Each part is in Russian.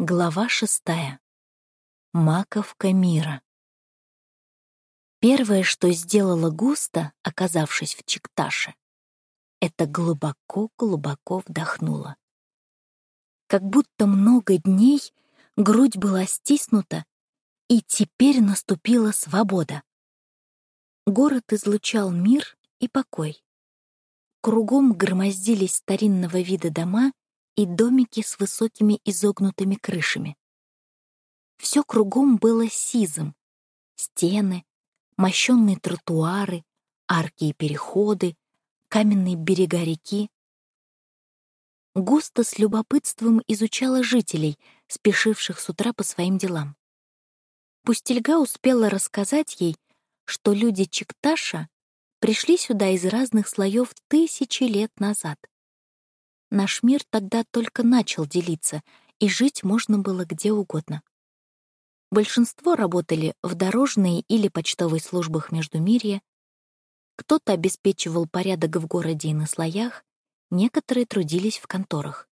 Глава шестая. Маковка мира. Первое, что сделала Густа, оказавшись в Чикташе, это глубоко-глубоко вдохнула. Как будто много дней грудь была стиснута, и теперь наступила свобода. Город излучал мир и покой. Кругом громоздились старинного вида дома и домики с высокими изогнутыми крышами. Все кругом было сизым. Стены, мощенные тротуары, арки и переходы, каменные берега реки. Густо с любопытством изучала жителей, спешивших с утра по своим делам. Пустельга успела рассказать ей, что люди Чикташа пришли сюда из разных слоев тысячи лет назад. Наш мир тогда только начал делиться, и жить можно было где угодно. Большинство работали в дорожной или почтовой службах Междумирья, кто-то обеспечивал порядок в городе и на слоях, некоторые трудились в конторах.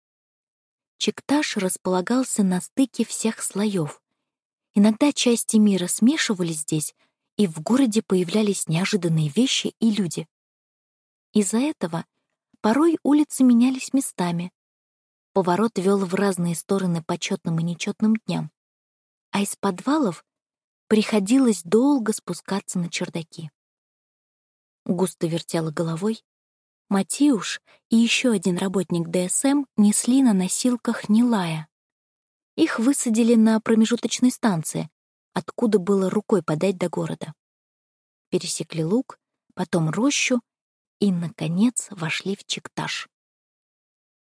Чикташ располагался на стыке всех слоев. Иногда части мира смешивались здесь, и в городе появлялись неожиданные вещи и люди. Из-за этого Порой улицы менялись местами. Поворот вел в разные стороны по четным и нечетным дням. А из подвалов приходилось долго спускаться на чердаки. Густо вертела головой. Матиуш и еще один работник ДСМ несли на носилках Нилая. Их высадили на промежуточной станции, откуда было рукой подать до города. Пересекли луг, потом рощу и, наконец, вошли в Чикташ.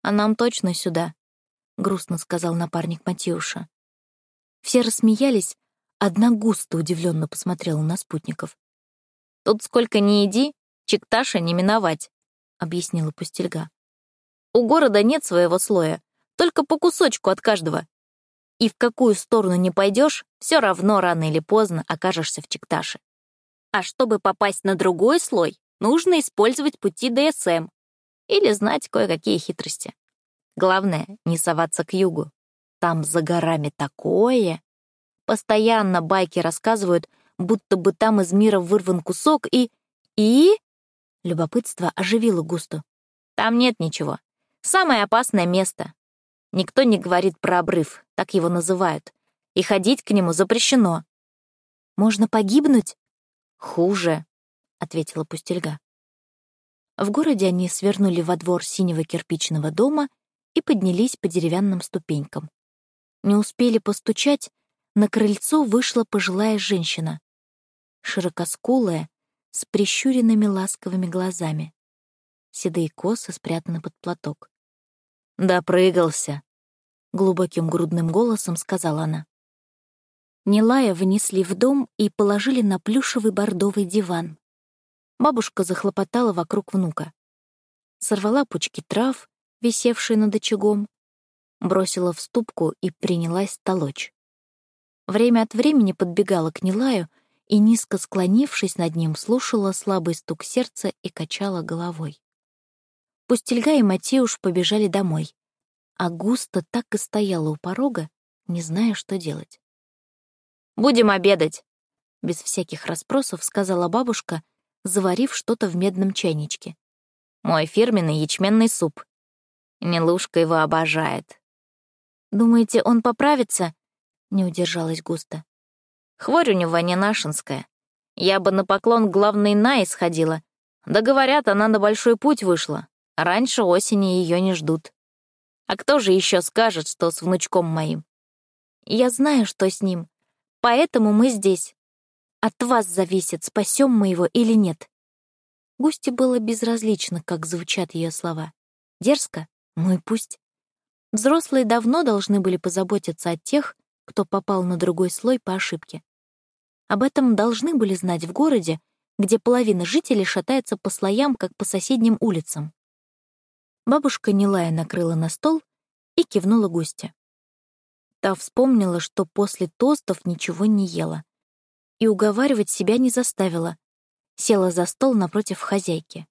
«А нам точно сюда», — грустно сказал напарник Матюша. Все рассмеялись, одна густо удивленно посмотрела на спутников. «Тут сколько ни иди, Чикташа не миновать», — объяснила Пустельга. «У города нет своего слоя, только по кусочку от каждого. И в какую сторону не пойдешь, все равно рано или поздно окажешься в Чикташе. А чтобы попасть на другой слой, нужно использовать пути ДСМ или знать кое-какие хитрости. Главное — не соваться к югу. Там за горами такое. Постоянно байки рассказывают, будто бы там из мира вырван кусок и... И... Любопытство оживило Густу. Там нет ничего. Самое опасное место. Никто не говорит про обрыв, так его называют. И ходить к нему запрещено. Можно погибнуть? Хуже ответила пустельга. В городе они свернули во двор синего кирпичного дома и поднялись по деревянным ступенькам. Не успели постучать, на крыльцо вышла пожилая женщина, широкоскулая, с прищуренными ласковыми глазами. Седые косы спрятаны под платок. «Допрыгался», — глубоким грудным голосом сказала она. Нилая внесли в дом и положили на плюшевый бордовый диван, Бабушка захлопотала вокруг внука. Сорвала пучки трав, висевшие над очагом, бросила в ступку и принялась толочь. Время от времени подбегала к Нилаю и, низко склонившись над ним, слушала слабый стук сердца и качала головой. Пустельга и Матеуш побежали домой, а Густа так и стояла у порога, не зная, что делать. «Будем обедать!» — без всяких расспросов сказала бабушка заварив что-то в медном чайничке. «Мой фирменный ячменный суп. Милушка его обожает». «Думаете, он поправится?» — не удержалась густо. «Хворь у него не нашинская. Я бы на поклон главной на исходила. Да говорят, она на большой путь вышла. Раньше осени ее не ждут. А кто же еще скажет, что с внучком моим? Я знаю, что с ним. Поэтому мы здесь. От вас зависит, спасем мы его или нет. Густи было безразлично, как звучат ее слова. Дерзко? Ну и пусть. Взрослые давно должны были позаботиться о тех, кто попал на другой слой по ошибке. Об этом должны были знать в городе, где половина жителей шатается по слоям, как по соседним улицам. Бабушка Нилая накрыла на стол и кивнула густе. Та вспомнила, что после тостов ничего не ела и уговаривать себя не заставила. Села за стол напротив хозяйки.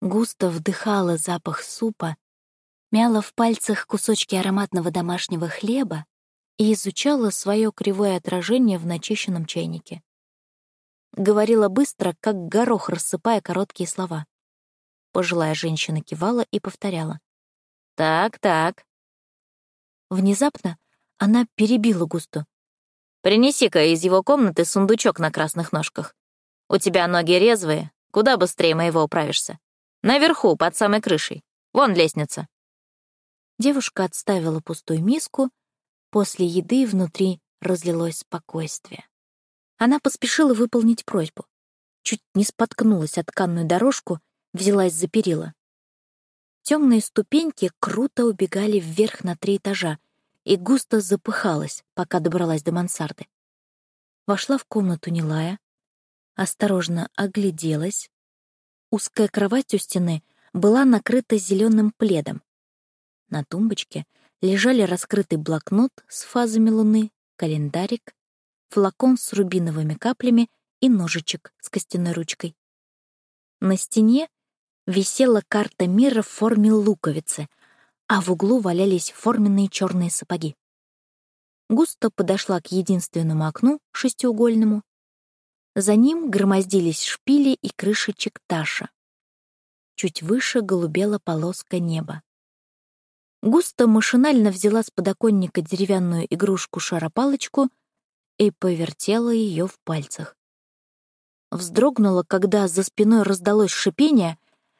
Густо вдыхала запах супа, мяла в пальцах кусочки ароматного домашнего хлеба, и изучала свое кривое отражение в начищенном чайнике. Говорила быстро, как горох, рассыпая короткие слова. Пожилая женщина кивала и повторяла. «Так, так». Внезапно она перебила Густу. «Принеси-ка из его комнаты сундучок на красных ножках. У тебя ноги резвые, куда быстрее моего управишься. Наверху, под самой крышей. Вон лестница». Девушка отставила пустую миску. После еды внутри разлилось спокойствие. Она поспешила выполнить просьбу. Чуть не споткнулась от тканную дорожку, взялась за перила. Темные ступеньки круто убегали вверх на три этажа, и густо запыхалась, пока добралась до мансарды. Вошла в комнату Нилая, осторожно огляделась. Узкая кровать у стены была накрыта зеленым пледом. На тумбочке лежали раскрытый блокнот с фазами луны, календарик, флакон с рубиновыми каплями и ножичек с костяной ручкой. На стене висела карта мира в форме луковицы, а в углу валялись форменные черные сапоги. Густо подошла к единственному окну, шестиугольному. За ним громоздились шпили и крыши чекташа. Чуть выше голубела полоска неба. Густо машинально взяла с подоконника деревянную игрушку-шаропалочку и повертела ее в пальцах. Вздрогнула, когда за спиной раздалось шипение,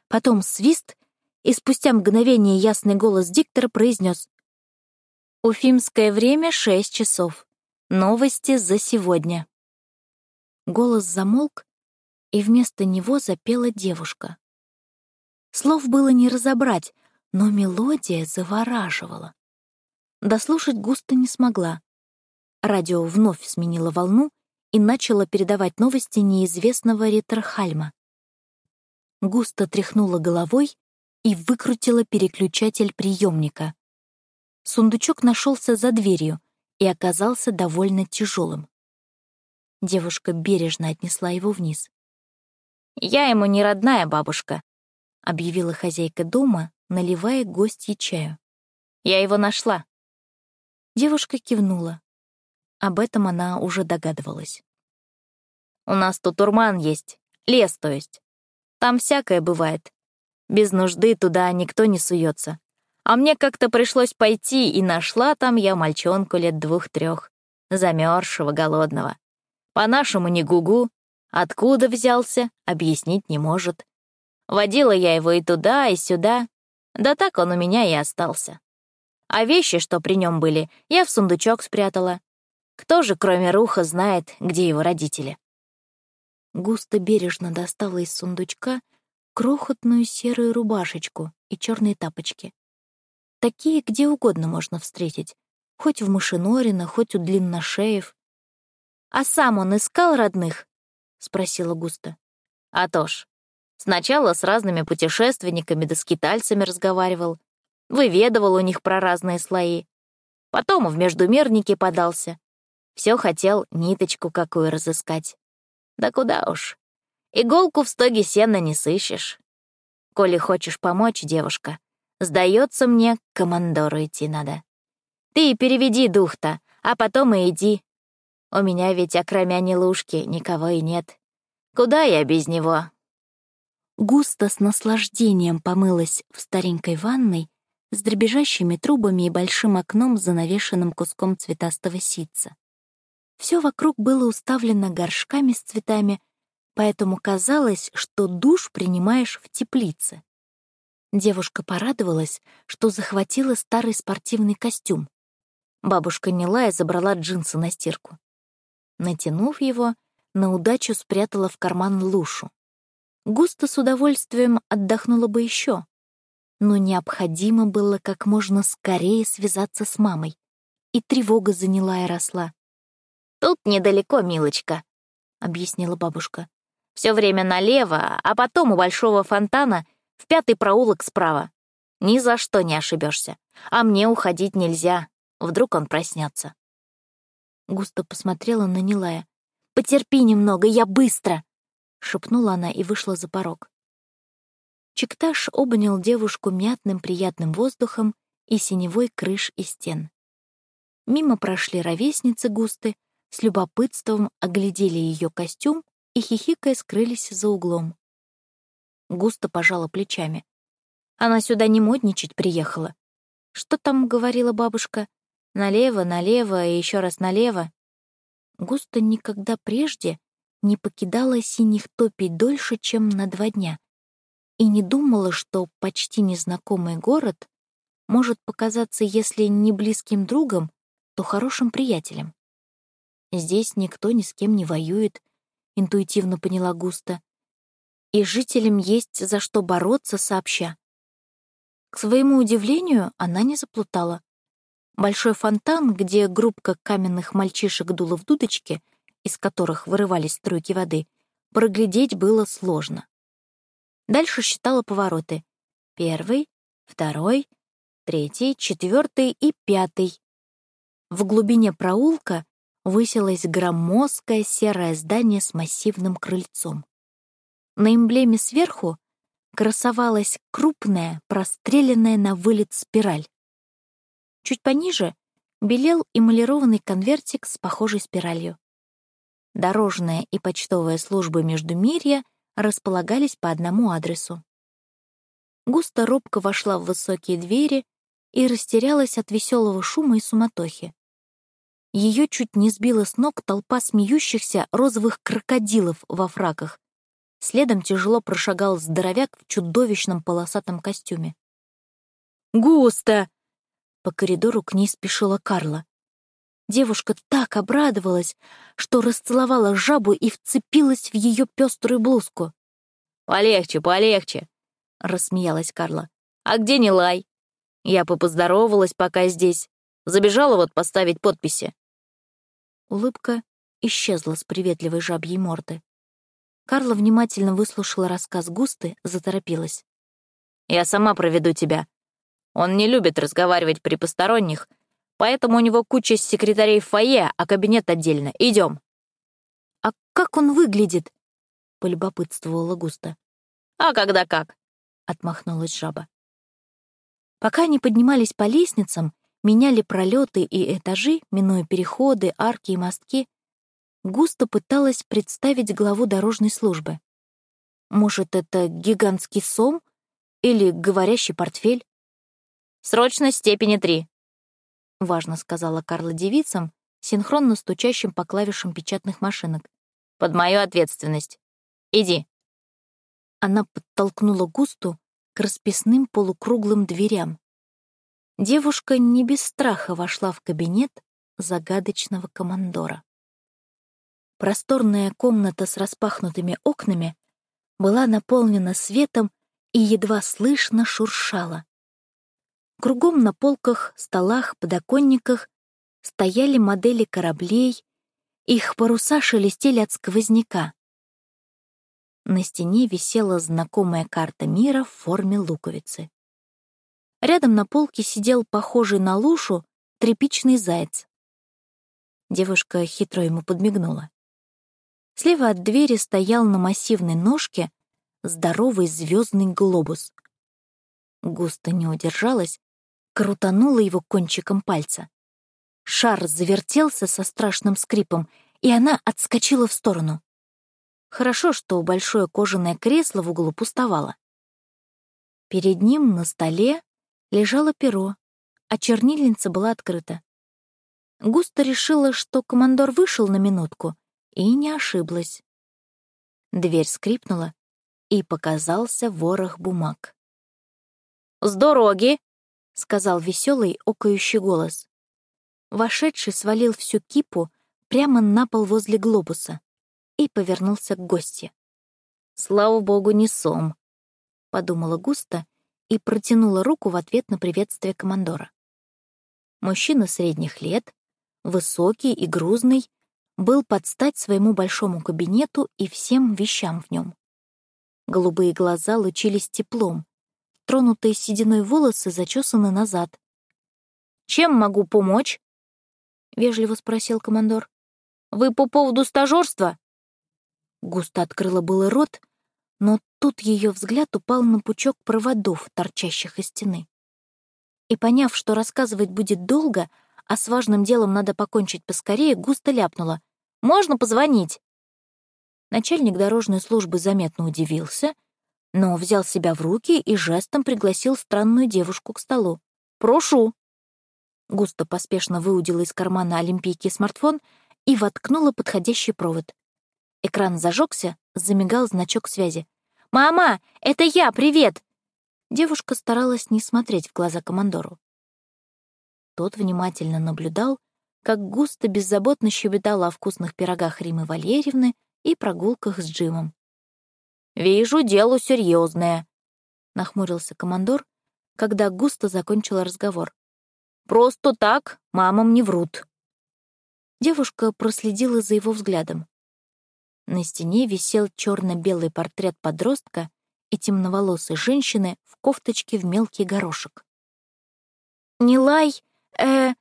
потом свист — и спустя мгновение ясный голос диктора произнес «Уфимское время — шесть часов. Новости за сегодня». Голос замолк, и вместо него запела девушка. Слов было не разобрать, но мелодия завораживала. Дослушать густо не смогла. Радио вновь сменило волну и начало передавать новости неизвестного Ритерхальма. Густо тряхнула головой и выкрутила переключатель приемника. Сундучок нашелся за дверью и оказался довольно тяжелым. Девушка бережно отнесла его вниз. «Я ему не родная бабушка», — объявила хозяйка дома, наливая гостье чаю. «Я его нашла». Девушка кивнула. Об этом она уже догадывалась. «У нас тут урман есть, лес, то есть. Там всякое бывает. Без нужды туда никто не суется. А мне как-то пришлось пойти, и нашла там я мальчонку лет двух-трех, замерзшего, голодного. По-нашему не гугу, откуда взялся, объяснить не может. Водила я его и туда, и сюда, да так он у меня и остался. А вещи, что при нем были, я в сундучок спрятала. Кто же, кроме Руха, знает, где его родители? Густо бережно достала из сундучка крохотную серую рубашечку и черные тапочки. Такие где угодно можно встретить, хоть в Мышинорино, хоть у длинношеев. «А сам он искал родных?» — спросила Густа. «А то ж. Сначала с разными путешественниками да скитальцами разговаривал, выведывал у них про разные слои. Потом в междумерники подался. Все хотел ниточку какую разыскать. Да куда уж, Иголку в стоге сена не сыщешь. Коли хочешь помочь, девушка, сдается мне, к командору идти надо. Ты переведи дух-то, а потом и иди. У меня ведь, окромя Нелушки, никого и нет. Куда я без него?» Густо с наслаждением помылась в старенькой ванной с дребезжащими трубами и большим окном, занавешенным куском цветастого ситца. Все вокруг было уставлено горшками с цветами, поэтому казалось, что душ принимаешь в теплице. Девушка порадовалась, что захватила старый спортивный костюм. Бабушка Нилая забрала джинсы на стирку. Натянув его, на удачу спрятала в карман лушу. Густо с удовольствием отдохнула бы еще, но необходимо было как можно скорее связаться с мамой, и тревога заняла и росла. «Тут недалеко, милочка», — объяснила бабушка. Все время налево, а потом у большого фонтана в пятый проулок справа. Ни за что не ошибешься. А мне уходить нельзя. Вдруг он проснется. Густо посмотрела на Нилая. «Потерпи немного, я быстро!» — шепнула она и вышла за порог. Чикташ обнял девушку мятным приятным воздухом и синевой крыш и стен. Мимо прошли ровесницы Густы, с любопытством оглядели ее костюм и, хихикая, скрылись за углом. Густо пожала плечами. Она сюда не модничать приехала. Что там говорила бабушка? Налево, налево и еще раз налево. Густо никогда прежде не покидала синих топий дольше, чем на два дня, и не думала, что почти незнакомый город может показаться, если не близким другом, то хорошим приятелем. Здесь никто ни с кем не воюет, интуитивно поняла Густа. И жителям есть за что бороться сообща. К своему удивлению, она не заплутала. Большой фонтан, где группка каменных мальчишек дула в дудочке, из которых вырывались струйки воды, проглядеть было сложно. Дальше считала повороты. Первый, второй, третий, четвертый и пятый. В глубине проулка высилось громоздкое серое здание с массивным крыльцом. На эмблеме сверху красовалась крупная, простреленная на вылет спираль. Чуть пониже белел эмалированный конвертик с похожей спиралью. Дорожная и почтовая службы Междумирья располагались по одному адресу. Густо робко вошла в высокие двери и растерялась от веселого шума и суматохи. Ее чуть не сбила с ног толпа смеющихся розовых крокодилов во фраках. Следом тяжело прошагал здоровяк в чудовищном полосатом костюме. «Густо!» По коридору к ней спешила Карла. Девушка так обрадовалась, что расцеловала жабу и вцепилась в ее пеструю блузку. «Полегче, полегче!» — рассмеялась Карла. «А где Нилай? Я бы поздоровалась, пока здесь. Забежала вот поставить подписи». Улыбка исчезла с приветливой жабьей морды. Карла внимательно выслушала рассказ Густы, заторопилась. «Я сама проведу тебя. Он не любит разговаривать при посторонних, поэтому у него куча секретарей в фойе, а кабинет отдельно. Идем. «А как он выглядит?» — полюбопытствовала Густа. «А когда как?» — отмахнулась жаба. Пока они поднимались по лестницам, меняли пролеты и этажи, минуя переходы, арки и мостки, густо пыталась представить главу дорожной службы. Может, это гигантский сом или говорящий портфель? «Срочность степени три», — важно сказала Карла девицам, синхронно стучащим по клавишам печатных машинок. «Под мою ответственность. Иди». Она подтолкнула Густу к расписным полукруглым дверям. Девушка не без страха вошла в кабинет загадочного командора. Просторная комната с распахнутыми окнами была наполнена светом и едва слышно шуршала. Кругом на полках, столах, подоконниках стояли модели кораблей, их паруса шелестели от сквозняка. На стене висела знакомая карта мира в форме луковицы. Рядом на полке сидел похожий на лушу тряпичный заяц. Девушка хитро ему подмигнула. Слева от двери стоял на массивной ножке здоровый звездный глобус. Густо не удержалась, крутанула его кончиком пальца. Шар завертелся со страшным скрипом, и она отскочила в сторону. Хорошо, что большое кожаное кресло в углу пустовало. Перед ним на столе лежало перо, а чернильница была открыта. Густо решила, что командор вышел на минутку, и не ошиблась. Дверь скрипнула, и показался ворох бумаг. «С дороги!» — сказал веселый, окающий голос. Вошедший свалил всю кипу прямо на пол возле глобуса и повернулся к гостье. «Слава богу, не сом», — подумала Густа и протянула руку в ответ на приветствие командора. Мужчина средних лет, высокий и грузный, был под стать своему большому кабинету и всем вещам в нем. Голубые глаза лучились теплом, тронутые сединой волосы зачесаны назад. «Чем могу помочь?» — вежливо спросил командор. «Вы по поводу стажерства?» Густо открыла было рот, но тут ее взгляд упал на пучок проводов, торчащих из стены. И поняв, что рассказывать будет долго, а с важным делом надо покончить поскорее, густо ляпнула. «Можно позвонить?» Начальник дорожной службы заметно удивился, но взял себя в руки и жестом пригласил странную девушку к столу. «Прошу!» Густо поспешно выудила из кармана Олимпийки смартфон и воткнула подходящий провод. Экран зажегся, замигал значок связи. «Мама, это я, привет!» Девушка старалась не смотреть в глаза командору. Тот внимательно наблюдал, как густо беззаботно щебетала о вкусных пирогах Римы Валерьевны и прогулках с Джимом. «Вижу, дело серьезное, нахмурился командор, когда густо закончила разговор. «Просто так мамам не врут». Девушка проследила за его взглядом. На стене висел черно белый портрет подростка и темноволосой женщины в кофточке в мелкий горошек. «Нилай, э...»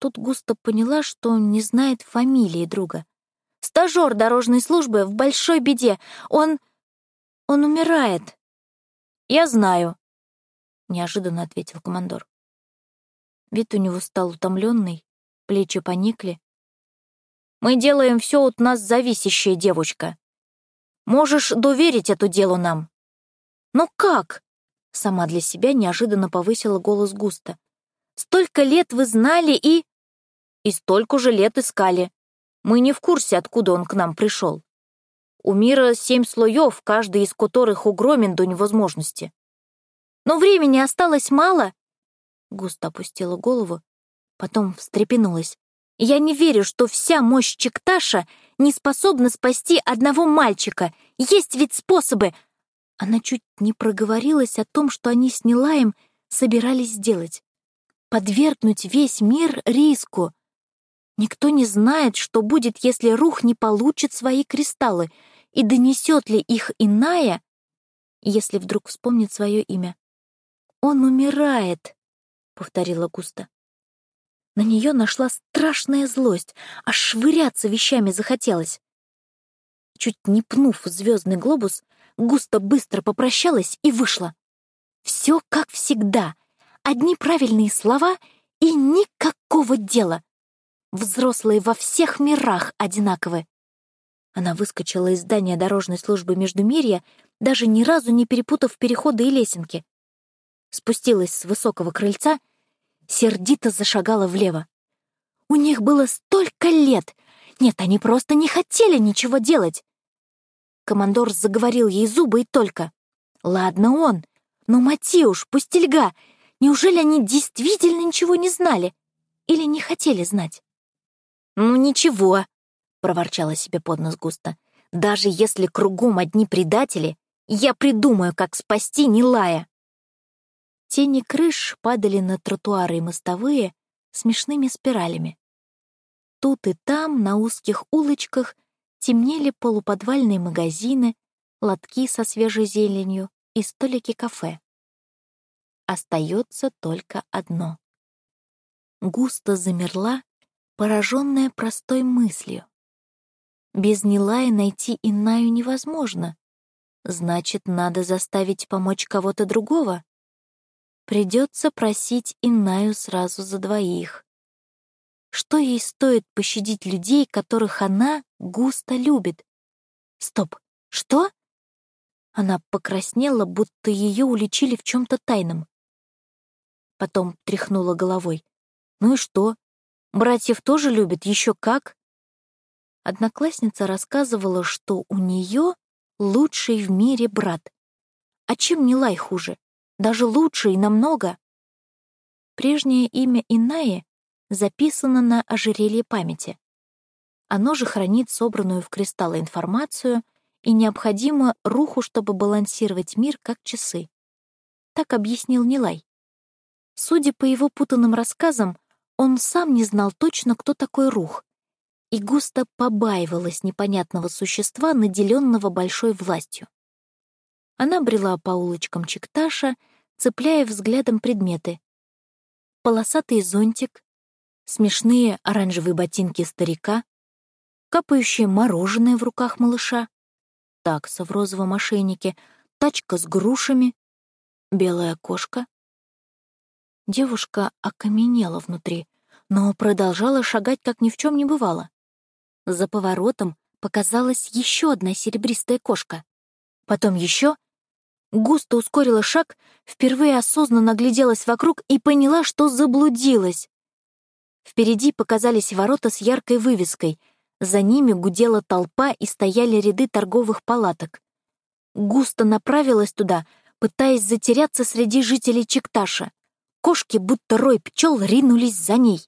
Тут густо поняла, что он не знает фамилии друга. «Стажёр дорожной службы в большой беде. Он... он умирает». «Я знаю», — неожиданно ответил командор. Вид у него стал утомленный, плечи поникли, мы делаем все от нас зависящее, девочка. Можешь доверить эту делу нам». «Но как?» — сама для себя неожиданно повысила голос густо. «Столько лет вы знали и...» «И столько же лет искали. Мы не в курсе, откуда он к нам пришел. У мира семь слоев, каждый из которых угромен до невозможности. Но времени осталось мало». Густо опустила голову, потом встрепенулась. Я не верю, что вся мощь Чекташа не способна спасти одного мальчика. Есть ведь способы. Она чуть не проговорилась о том, что они с Нилаем собирались сделать. Подвергнуть весь мир риску. Никто не знает, что будет, если Рух не получит свои кристаллы, и донесет ли их иная, если вдруг вспомнит свое имя. «Он умирает», — повторила Густа. На нее нашла страшная злость, аж швыряться вещами захотелось. Чуть не пнув звездный глобус, густо быстро попрощалась и вышла. Все как всегда. Одни правильные слова и никакого дела. Взрослые во всех мирах одинаковы. Она выскочила из здания дорожной службы Междумирья, даже ни разу не перепутав переходы и лесенки. Спустилась с высокого крыльца сердито зашагала влево. У них было столько лет! Нет, они просто не хотели ничего делать. Командор заговорил ей зубы и только. Ладно он, но Матиуш, Пустельга, неужели они действительно ничего не знали? Или не хотели знать? «Ну ничего», — проворчала себе под нос густо. «Даже если кругом одни предатели, я придумаю, как спасти Нилая». Тени крыш падали на тротуары и мостовые смешными спиралями. Тут и там, на узких улочках, темнели полуподвальные магазины, лотки со свежей зеленью и столики кафе. Остается только одно. Густо замерла, пораженная простой мыслью. Без Нилая найти Иннаю невозможно. Значит, надо заставить помочь кого-то другого. Придется просить Иннаю сразу за двоих. Что ей стоит пощадить людей, которых она густо любит? Стоп, что? Она покраснела, будто ее уличили в чем-то тайном. Потом тряхнула головой. Ну и что? Братьев тоже любят, еще как. Одноклассница рассказывала, что у нее лучший в мире брат. А чем не лай хуже? Даже лучше и намного. Прежнее имя Инаи записано на ожерелье памяти. Оно же хранит собранную в кристаллы информацию и необходимую руху, чтобы балансировать мир как часы. Так объяснил Нилай. Судя по его путанным рассказам, он сам не знал точно, кто такой рух, и густо побаивалась непонятного существа, наделенного большой властью. Она брела по улочкам Чикташа, цепляя взглядом предметы. Полосатый зонтик, смешные оранжевые ботинки старика, капающее мороженое в руках малыша, такса в розовом ошейнике, тачка с грушами, белая кошка. Девушка окаменела внутри. но продолжала шагать, как ни в чем не бывало. За поворотом показалась еще одна серебристая кошка. Потом еще. Густо ускорила шаг, впервые осознанно гляделась вокруг и поняла, что заблудилась. Впереди показались ворота с яркой вывеской. За ними гудела толпа и стояли ряды торговых палаток. Густо направилась туда, пытаясь затеряться среди жителей Чекташа. Кошки, будто рой пчел, ринулись за ней.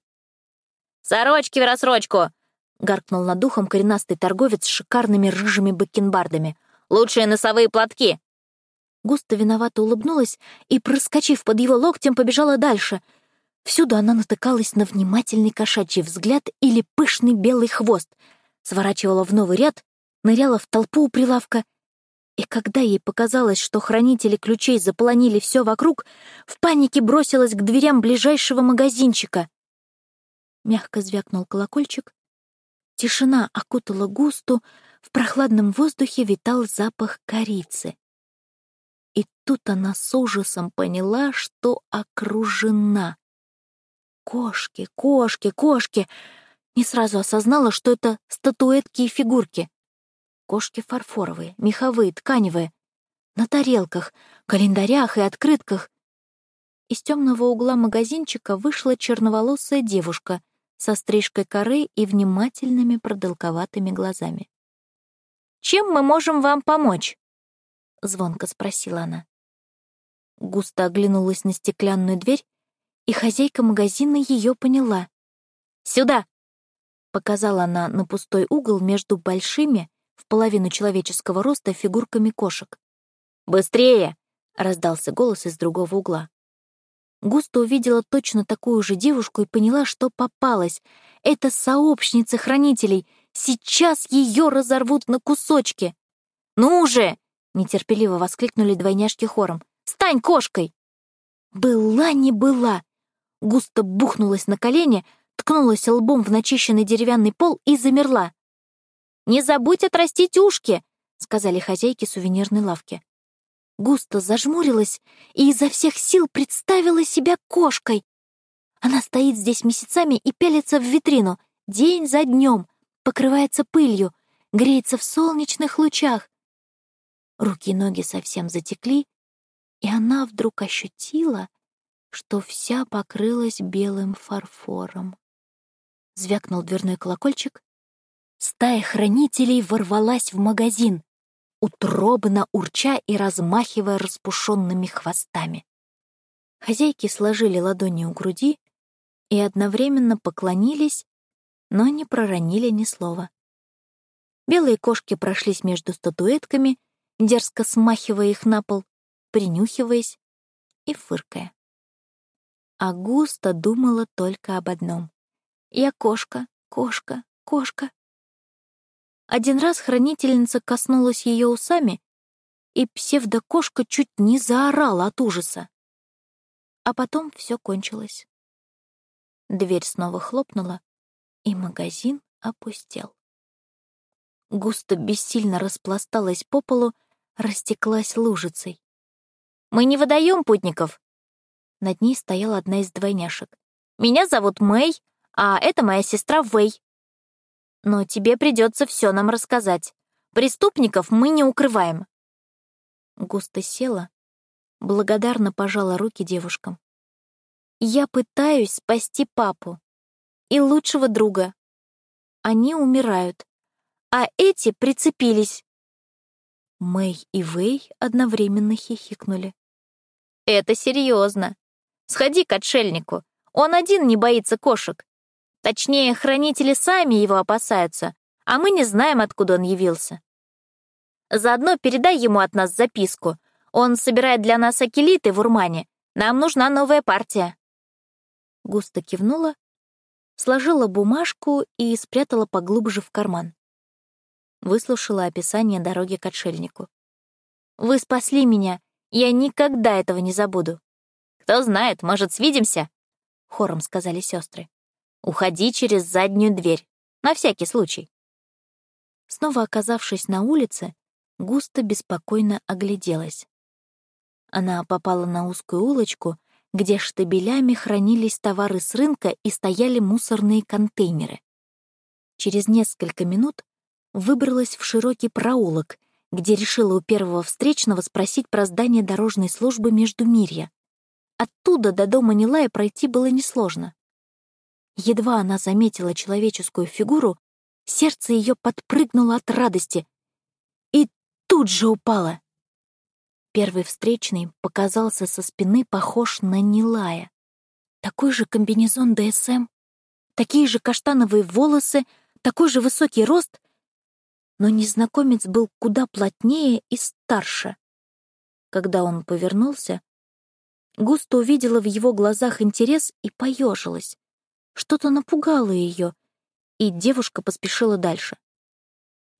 «Сорочки в рассрочку!» — гаркнул над ухом коренастый торговец с шикарными рыжими бакенбардами. «Лучшие носовые платки!» Густо виновато улыбнулась и, проскочив под его локтем, побежала дальше. Всюду она натыкалась на внимательный кошачий взгляд или пышный белый хвост, сворачивала в новый ряд, ныряла в толпу у прилавка и когда ей показалось, что хранители ключей заполонили все вокруг, в панике бросилась к дверям ближайшего магазинчика. Мягко звякнул колокольчик. Тишина окутала густу, в прохладном воздухе витал запах корицы. Тут она с ужасом поняла, что окружена. Кошки, кошки, кошки! Не сразу осознала, что это статуэтки и фигурки. Кошки фарфоровые, меховые, тканевые. На тарелках, календарях и открытках. Из темного угла магазинчика вышла черноволосая девушка со стрижкой коры и внимательными продолговатыми глазами. «Чем мы можем вам помочь?» — звонко спросила она. Густо оглянулась на стеклянную дверь, и хозяйка магазина ее поняла. «Сюда!» — показала она на пустой угол между большими, в половину человеческого роста фигурками кошек. «Быстрее!» — раздался голос из другого угла. Густо увидела точно такую же девушку и поняла, что попалась. Это сообщница хранителей. Сейчас ее разорвут на кусочки. «Ну уже!» — нетерпеливо воскликнули двойняшки хором. «Стань кошкой!» Была не была. Густо бухнулась на колени, ткнулась лбом в начищенный деревянный пол и замерла. «Не забудь отрастить ушки!» — сказали хозяйки сувенирной лавки. Густо зажмурилась и изо всех сил представила себя кошкой. Она стоит здесь месяцами и пялится в витрину, день за днем, покрывается пылью, греется в солнечных лучах. Руки и ноги совсем затекли, и она вдруг ощутила, что вся покрылась белым фарфором. Звякнул дверной колокольчик, Стая хранителей ворвалась в магазин, утробно урча и размахивая распушенными хвостами. Хозяйки сложили ладони у груди и одновременно поклонились, но не проронили ни слова. Белые кошки прошлись между статуэтками, дерзко смахивая их на пол, принюхиваясь и фыркая. А густо думала только об одном. «Я кошка, кошка, кошка. Один раз хранительница коснулась ее усами, и псевдокошка чуть не заорала от ужаса. А потом все кончилось. Дверь снова хлопнула, и магазин опустел. Густо бессильно распласталась по полу, растеклась лужицей. «Мы не выдаем путников!» Над ней стояла одна из двойняшек. «Меня зовут Мэй, а это моя сестра Вэй. Но тебе придется все нам рассказать. Преступников мы не укрываем. Густо села, благодарно пожала руки девушкам. Я пытаюсь спасти папу и лучшего друга. Они умирают, а эти прицепились. Мэй и Вэй одновременно хихикнули. «Это серьезно. Сходи к отшельнику. Он один не боится кошек. Точнее, хранители сами его опасаются, а мы не знаем, откуда он явился. Заодно передай ему от нас записку. Он собирает для нас акелиты в Урмане. Нам нужна новая партия». Густо кивнула, сложила бумажку и спрятала поглубже в карман. Выслушала описание дороги к отшельнику. «Вы спасли меня. Я никогда этого не забуду». «Кто знает, может, свидимся?» — хором сказали сестры. Уходи через заднюю дверь, на всякий случай. Снова оказавшись на улице, густо беспокойно огляделась. Она попала на узкую улочку, где штабелями хранились товары с рынка и стояли мусорные контейнеры. Через несколько минут выбралась в широкий проулок, где решила у первого встречного спросить про здание дорожной службы Междумирья. Оттуда до дома Нилая пройти было несложно. Едва она заметила человеческую фигуру, сердце ее подпрыгнуло от радости и тут же упало. Первый встречный показался со спины похож на Нилая. Такой же комбинезон ДСМ, такие же каштановые волосы, такой же высокий рост, но незнакомец был куда плотнее и старше. Когда он повернулся, Густо увидела в его глазах интерес и поежилась. Что-то напугало ее, и девушка поспешила дальше.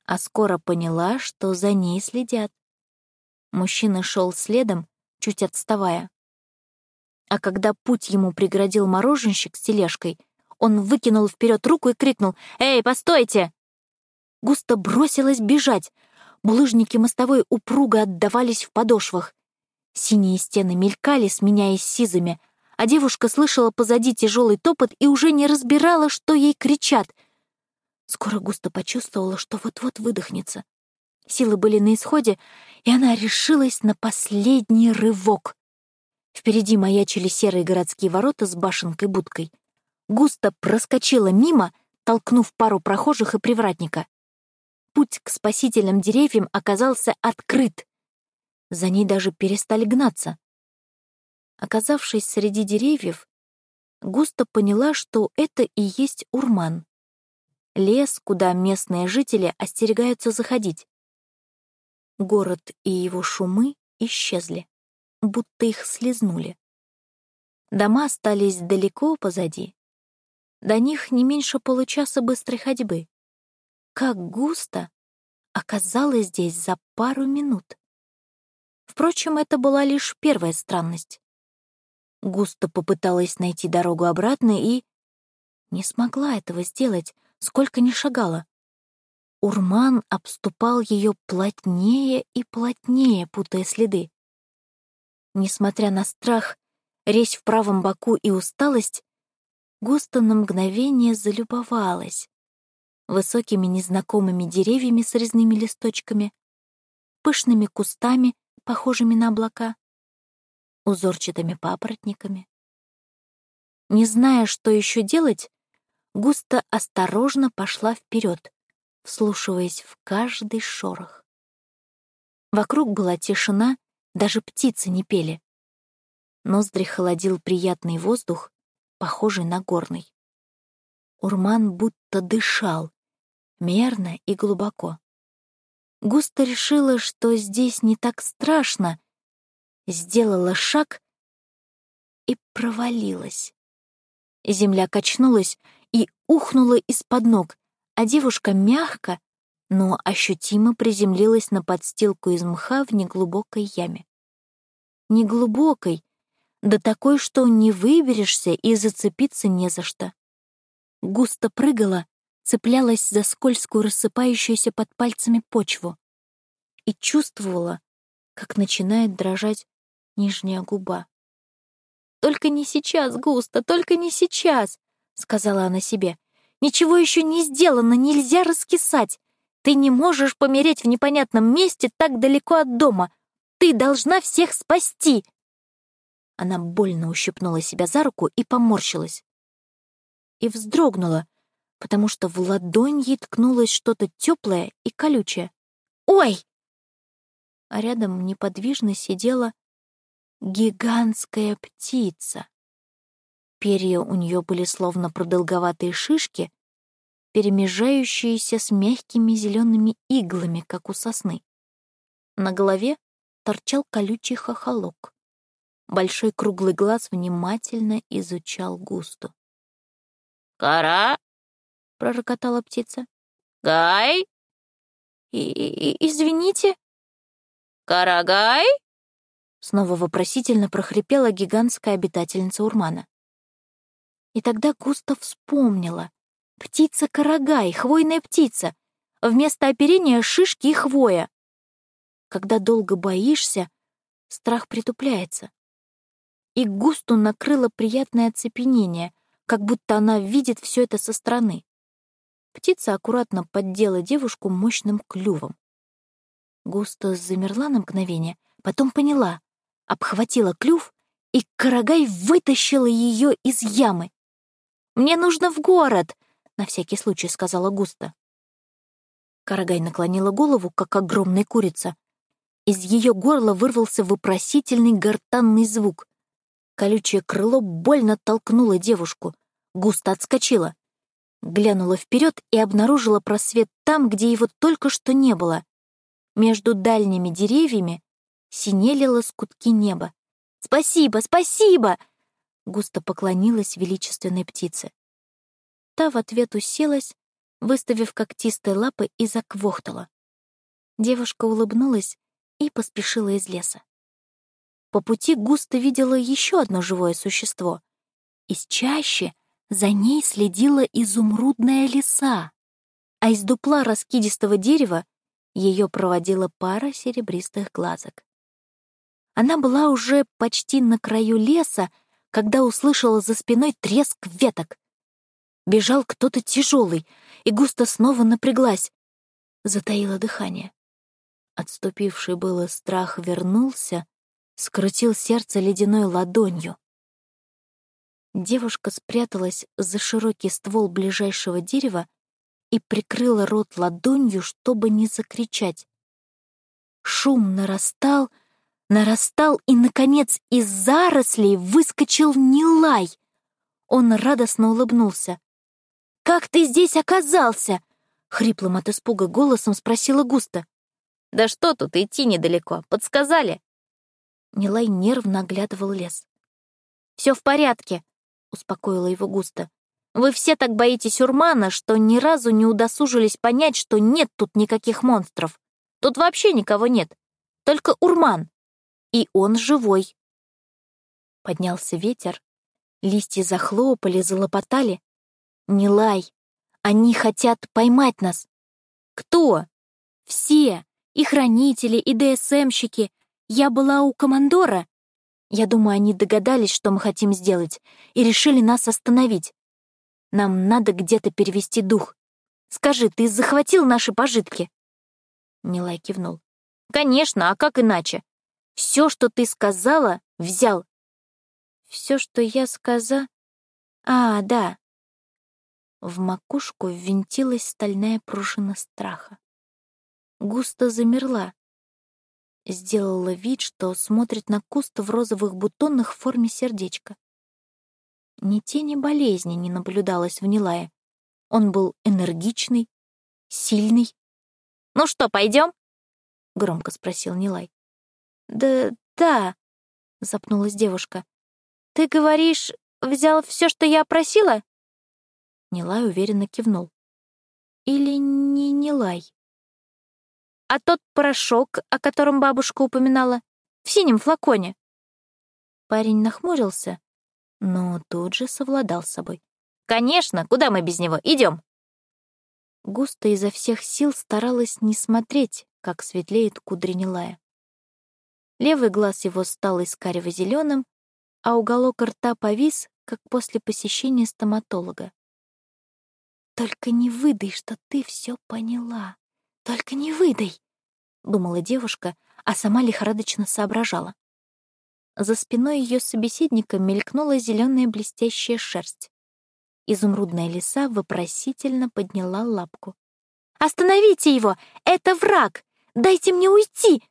А скоро поняла, что за ней следят. Мужчина шел следом, чуть отставая. А когда путь ему преградил мороженщик с тележкой, он выкинул вперед руку и крикнул «Эй, постойте!» Густо бросилась бежать. Булыжники мостовой упруго отдавались в подошвах. Синие стены мелькали, сменяясь сизыми, а девушка слышала позади тяжелый топот и уже не разбирала, что ей кричат. Скоро Густо почувствовала, что вот-вот выдохнется. Силы были на исходе, и она решилась на последний рывок. Впереди маячили серые городские ворота с башенкой-будкой. Густо проскочила мимо, толкнув пару прохожих и привратника. Путь к спасительным деревьям оказался открыт. За ней даже перестали гнаться. Оказавшись среди деревьев, Густо поняла, что это и есть Урман. Лес, куда местные жители остерегаются заходить. Город и его шумы исчезли, будто их слезнули. Дома остались далеко позади. До них не меньше получаса быстрой ходьбы. Как густо оказалось здесь за пару минут. Впрочем, это была лишь первая странность. Густо попыталась найти дорогу обратно и... Не смогла этого сделать, сколько ни шагала. Урман обступал ее плотнее и плотнее, путая следы. Несмотря на страх, резь в правом боку и усталость, Густо на мгновение залюбовалась высокими незнакомыми деревьями с резными листочками, пышными кустами похожими на облака, узорчатыми папоротниками. Не зная, что еще делать, Густо осторожно пошла вперед, вслушиваясь в каждый шорох. Вокруг была тишина, даже птицы не пели. Ноздри холодил приятный воздух, похожий на горный. Урман будто дышал, мерно и глубоко. Густо решила, что здесь не так страшно, сделала шаг и провалилась. Земля качнулась и ухнула из-под ног, а девушка мягко, но ощутимо приземлилась на подстилку из мха в неглубокой яме. Неглубокой, да такой, что не выберешься и зацепиться не за что. Густо прыгала, цеплялась за скользкую рассыпающуюся под пальцами почву и чувствовала, как начинает дрожать нижняя губа. «Только не сейчас, Густо, только не сейчас!» — сказала она себе. «Ничего еще не сделано, нельзя раскисать. Ты не можешь помереть в непонятном месте так далеко от дома. Ты должна всех спасти!» Она больно ущипнула себя за руку и поморщилась. И вздрогнула, потому что в ладонь ей ткнулось что-то теплое и колючее. «Ой!» А рядом неподвижно сидела гигантская птица. Перья у нее были словно продолговатые шишки, перемежающиеся с мягкими зелеными иглами, как у сосны. На голове торчал колючий хохолок. Большой круглый глаз внимательно изучал густу. «Кара!» Пророкотала птица. «Гай?» И -и «Извините?» «Карагай?» Снова вопросительно прохрипела гигантская обитательница Урмана. И тогда Густав вспомнила. Птица Карагай, хвойная птица. Вместо оперения шишки и хвоя. Когда долго боишься, страх притупляется. и Густу накрыло приятное оцепенение, как будто она видит все это со стороны. Птица аккуратно поддела девушку мощным клювом. Густа замерла на мгновение, потом поняла, обхватила клюв, и Карагай вытащила ее из ямы. «Мне нужно в город!» — на всякий случай сказала Густа. Карагай наклонила голову, как огромная курица. Из ее горла вырвался вопросительный гортанный звук. Колючее крыло больно толкнуло девушку. Густо отскочила. Глянула вперед и обнаружила просвет там, где его только что не было. Между дальними деревьями синели лоскутки неба. «Спасибо, спасибо!» Густо поклонилась величественной птице. Та в ответ уселась, выставив когтистые лапы и заквохтала. Девушка улыбнулась и поспешила из леса. По пути густо видела еще одно живое существо. Из чаще за ней следила изумрудная лиса, а из дупла раскидистого дерева ее проводила пара серебристых глазок. Она была уже почти на краю леса, когда услышала за спиной треск веток. Бежал кто-то тяжелый, и густо снова напряглась. Затаила дыхание. Отступивший было страх вернулся, скрутил сердце ледяной ладонью. Девушка спряталась за широкий ствол ближайшего дерева и прикрыла рот ладонью, чтобы не закричать. Шум нарастал, нарастал, и, наконец, из зарослей выскочил Нилай. Он радостно улыбнулся. «Как ты здесь оказался?» — хриплым от испуга голосом спросила Густа. «Да что тут, идти недалеко, подсказали?» Нилай нервно оглядывал лес. «Все в порядке», — успокоила его Густа. «Вы все так боитесь Урмана, что ни разу не удосужились понять, что нет тут никаких монстров. Тут вообще никого нет. Только Урман. И он живой». Поднялся ветер. Листья захлопали, залопотали. «Не лай! Они хотят поймать нас!» «Кто?» «Все! И хранители, и ДСМщики. Я была у командора. Я думаю, они догадались, что мы хотим сделать, и решили нас остановить. Нам надо где-то перевести дух. Скажи, ты захватил наши пожитки?» Нилай кивнул. «Конечно, а как иначе? Все, что ты сказала, взял». «Все, что я сказала...» «А, да, в макушку ввинтилась стальная пружина страха. Густо замерла. Сделала вид, что смотрит на куст в розовых бутонах в форме сердечка. Ни тени болезни не наблюдалось в Нилае. Он был энергичный, сильный. «Ну что, пойдем? громко спросил Нилай. «Да, да», — запнулась девушка. «Ты говоришь, взял все, что я просила?» Нилай уверенно кивнул. Или не Нилай? А тот порошок, о котором бабушка упоминала, в синем флаконе. Парень нахмурился, но тут же совладал с собой. «Конечно, куда мы без него? Идем!» Густо изо всех сил старалась не смотреть, как светлеет кудри Нилая. Левый глаз его стал искарево-зеленым, а уголок рта повис, как после посещения стоматолога. «Только не выдай, что ты все поняла. Только не выдай!» — думала девушка, а сама лихорадочно соображала. За спиной ее собеседника мелькнула зеленая блестящая шерсть. Изумрудная лиса вопросительно подняла лапку. «Остановите его! Это враг! Дайте мне уйти!»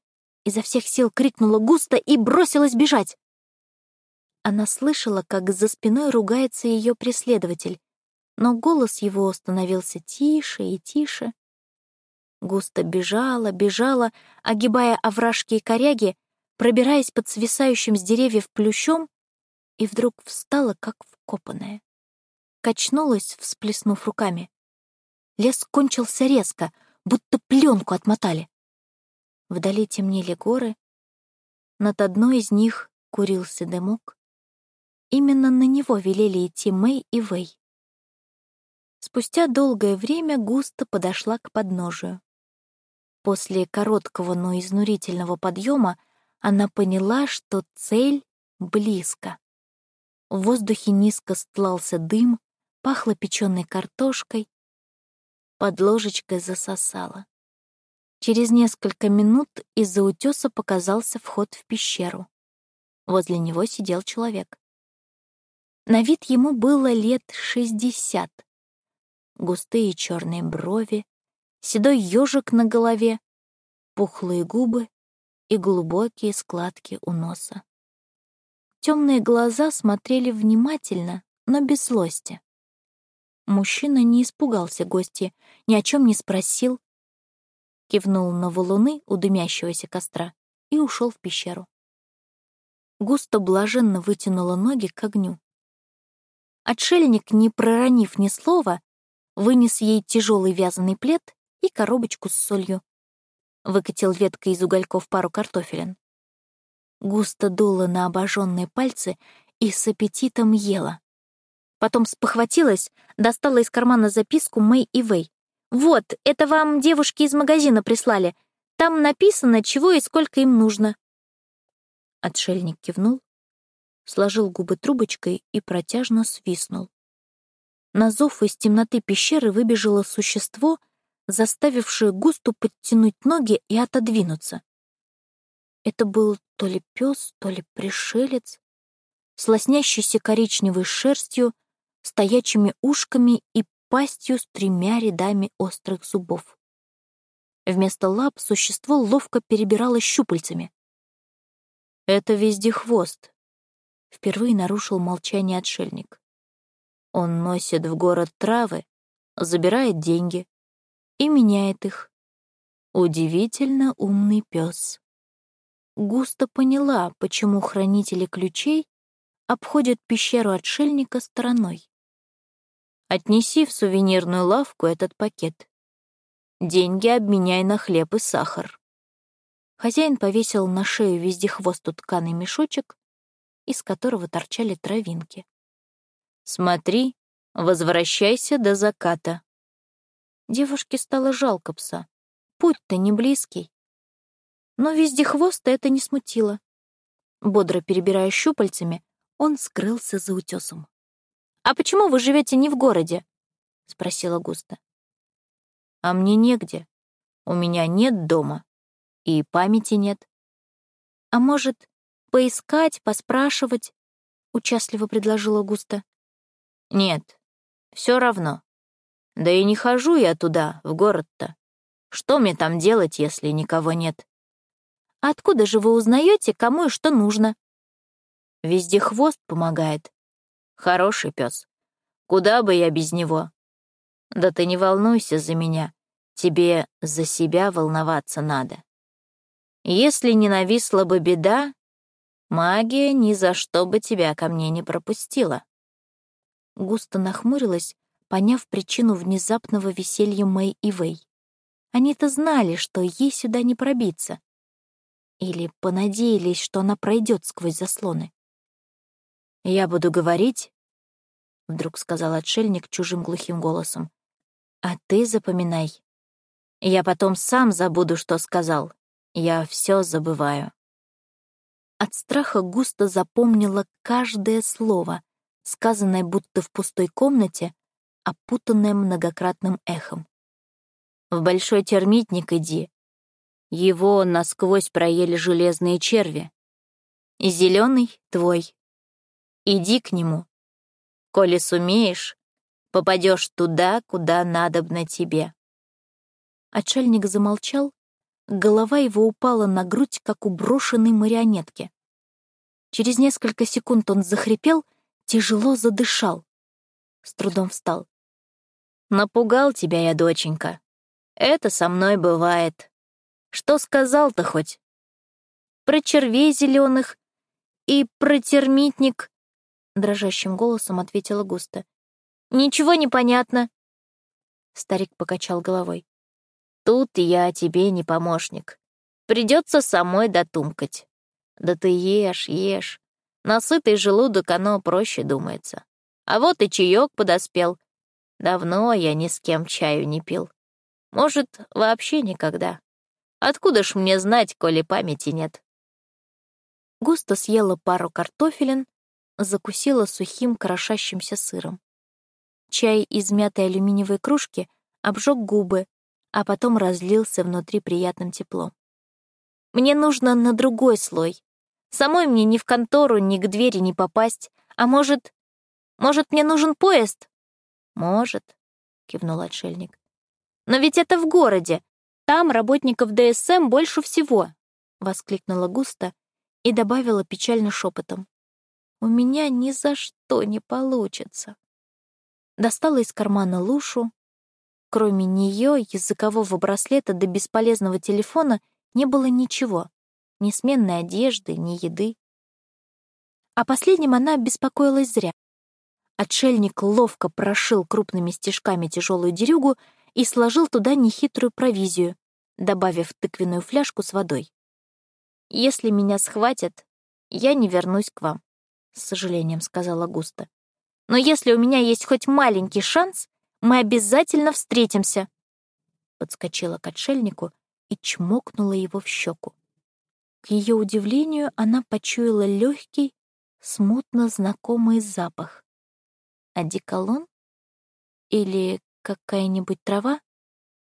Изо всех сил крикнула густо и бросилась бежать. Она слышала, как за спиной ругается ее преследователь, но голос его становился тише и тише. Густо бежала, бежала, огибая овражки и коряги, пробираясь под свисающим с деревьев плющом, и вдруг встала, как вкопанная. Качнулась, всплеснув руками. Лес кончился резко, будто пленку отмотали. Вдали темнели горы. Над одной из них курился дымок. Именно на него велели идти Мэй и Вэй. Спустя долгое время густо подошла к подножию. После короткого, но изнурительного подъема она поняла, что цель близко. В воздухе низко стлался дым, пахло печеной картошкой. Под ложечкой засосало. Через несколько минут из-за утеса показался вход в пещеру. Возле него сидел человек. На вид ему было лет шестьдесят. Густые черные брови, седой ежик на голове, пухлые губы и глубокие складки у носа. Темные глаза смотрели внимательно, но без злости. Мужчина не испугался гостя, ни о чем не спросил, кивнул на валуны у дымящегося костра и ушел в пещеру. Густо блаженно вытянула ноги к огню. Отшельник, не проронив ни слова, вынес ей тяжелый вязаный плед и коробочку с солью. Выкатил веткой из угольков пару картофелин. Густо дула на обожженные пальцы и с аппетитом ела. Потом спохватилась, достала из кармана записку Мэй и Вэй. «Вот, это вам девушки из магазина прислали. Там написано, чего и сколько им нужно». Отшельник кивнул, сложил губы трубочкой и протяжно свистнул. На зов из темноты пещеры выбежало существо, заставившее густу подтянуть ноги и отодвинуться. Это был то ли пес, то ли пришелец, с лоснящейся коричневой шерстью, стоячими ушками и пастью с тремя рядами острых зубов. Вместо лап существо ловко перебирало щупальцами. «Это везде хвост», — впервые нарушил молчание отшельник. «Он носит в город травы, забирает деньги и меняет их. Удивительно умный пес. Густо поняла, почему хранители ключей обходят пещеру отшельника стороной. Отнеси в сувенирную лавку этот пакет. Деньги обменяй на хлеб и сахар. Хозяин повесил на шею везде хвосту тканый мешочек, из которого торчали травинки. «Смотри, возвращайся до заката». Девушке стало жалко пса. Путь-то не близкий. Но везде хвоста это не смутило. Бодро перебирая щупальцами, он скрылся за утесом. «А почему вы живете не в городе?» — спросила Густа. «А мне негде. У меня нет дома. И памяти нет. А может, поискать, поспрашивать?» — участливо предложила Густа. «Нет, все равно. Да и не хожу я туда, в город-то. Что мне там делать, если никого нет?» «Откуда же вы узнаете, кому и что нужно?» «Везде хвост помогает. Хороший пес. Куда бы я без него? Да ты не волнуйся за меня. Тебе за себя волноваться надо. Если не нависла бы беда, магия ни за что бы тебя ко мне не пропустила. Густо нахмурилась, поняв причину внезапного веселья Мэй и Вэй. Они-то знали, что ей сюда не пробиться. Или понадеялись, что она пройдет сквозь заслоны. «Я буду говорить», — вдруг сказал отшельник чужим глухим голосом, «а ты запоминай. Я потом сам забуду, что сказал. Я все забываю». От страха густо запомнила каждое слово, сказанное будто в пустой комнате, опутанное многократным эхом. «В большой термитник иди. Его насквозь проели железные черви. Зеленый — твой, Иди к нему. Коли сумеешь, попадешь туда, куда надобно тебе. Отшельник замолчал, голова его упала на грудь, как у брошенной марионетки. Через несколько секунд он захрипел, тяжело задышал. С трудом встал. «Напугал тебя я, доченька. Это со мной бывает. Что сказал-то хоть? Про червей зеленых и про термитник — дрожащим голосом ответила Густа. «Ничего не понятно». Старик покачал головой. «Тут я тебе не помощник. Придется самой дотумкать. Да ты ешь, ешь. На сытый желудок оно проще думается. А вот и чаек подоспел. Давно я ни с кем чаю не пил. Может, вообще никогда. Откуда ж мне знать, коли памяти нет?» Густо съела пару картофелин, закусила сухим крошащимся сыром. Чай из мятой алюминиевой кружки обжег губы, а потом разлился внутри приятным теплом. «Мне нужно на другой слой. Самой мне ни в контору, ни к двери не попасть. А может... Может, мне нужен поезд?» «Может», — кивнул отшельник. «Но ведь это в городе. Там работников ДСМ больше всего», — воскликнула Густа и добавила печально шепотом. «У меня ни за что не получится». Достала из кармана лушу. Кроме нее, языкового браслета до бесполезного телефона не было ничего. Ни сменной одежды, ни еды. О последнем она беспокоилась зря. Отшельник ловко прошил крупными стежками тяжелую дерюгу и сложил туда нехитрую провизию, добавив тыквенную фляжку с водой. «Если меня схватят, я не вернусь к вам», — с сожалением сказала Густа. «Но если у меня есть хоть маленький шанс, мы обязательно встретимся», — подскочила к отшельнику и чмокнула его в щеку. К ее удивлению, она почуяла легкий, смутно знакомый запах. Одеколон? Или какая-нибудь трава?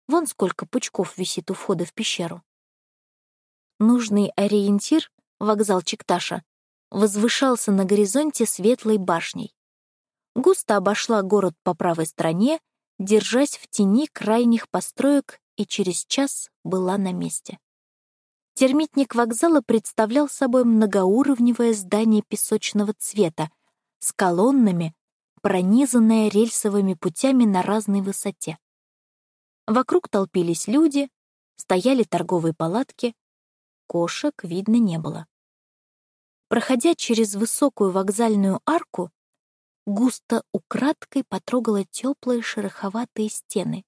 Вон сколько пучков висит у входа в пещеру. Нужный ориентир, вокзал Чикташа, возвышался на горизонте светлой башней. Густо обошла город по правой стороне, держась в тени крайних построек, и через час была на месте. Термитник вокзала представлял собой многоуровневое здание песочного цвета с колоннами, пронизанное рельсовыми путями на разной высоте. Вокруг толпились люди, стояли торговые палатки, кошек видно не было. Проходя через высокую вокзальную арку, густо украдкой потрогала теплые шероховатые стены.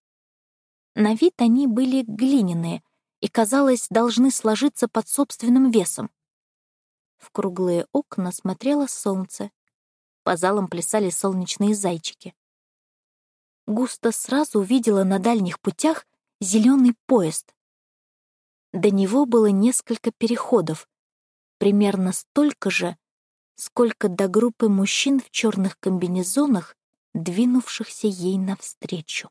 На вид они были глиняные и, казалось, должны сложиться под собственным весом. В круглые окна смотрело солнце, по залам плясали солнечные зайчики. Густо сразу увидела на дальних путях зеленый поезд. До него было несколько переходов, примерно столько же, сколько до группы мужчин в черных комбинезонах, двинувшихся ей навстречу.